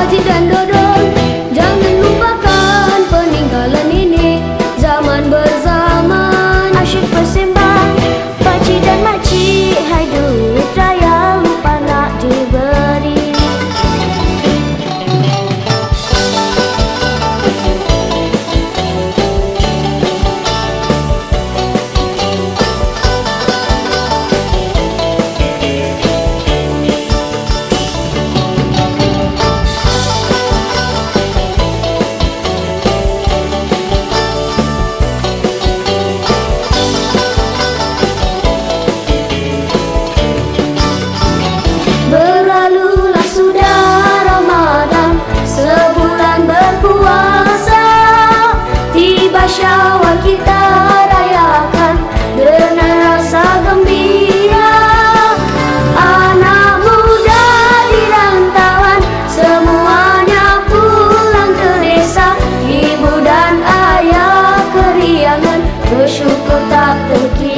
我听见。Deixa o contato aqui.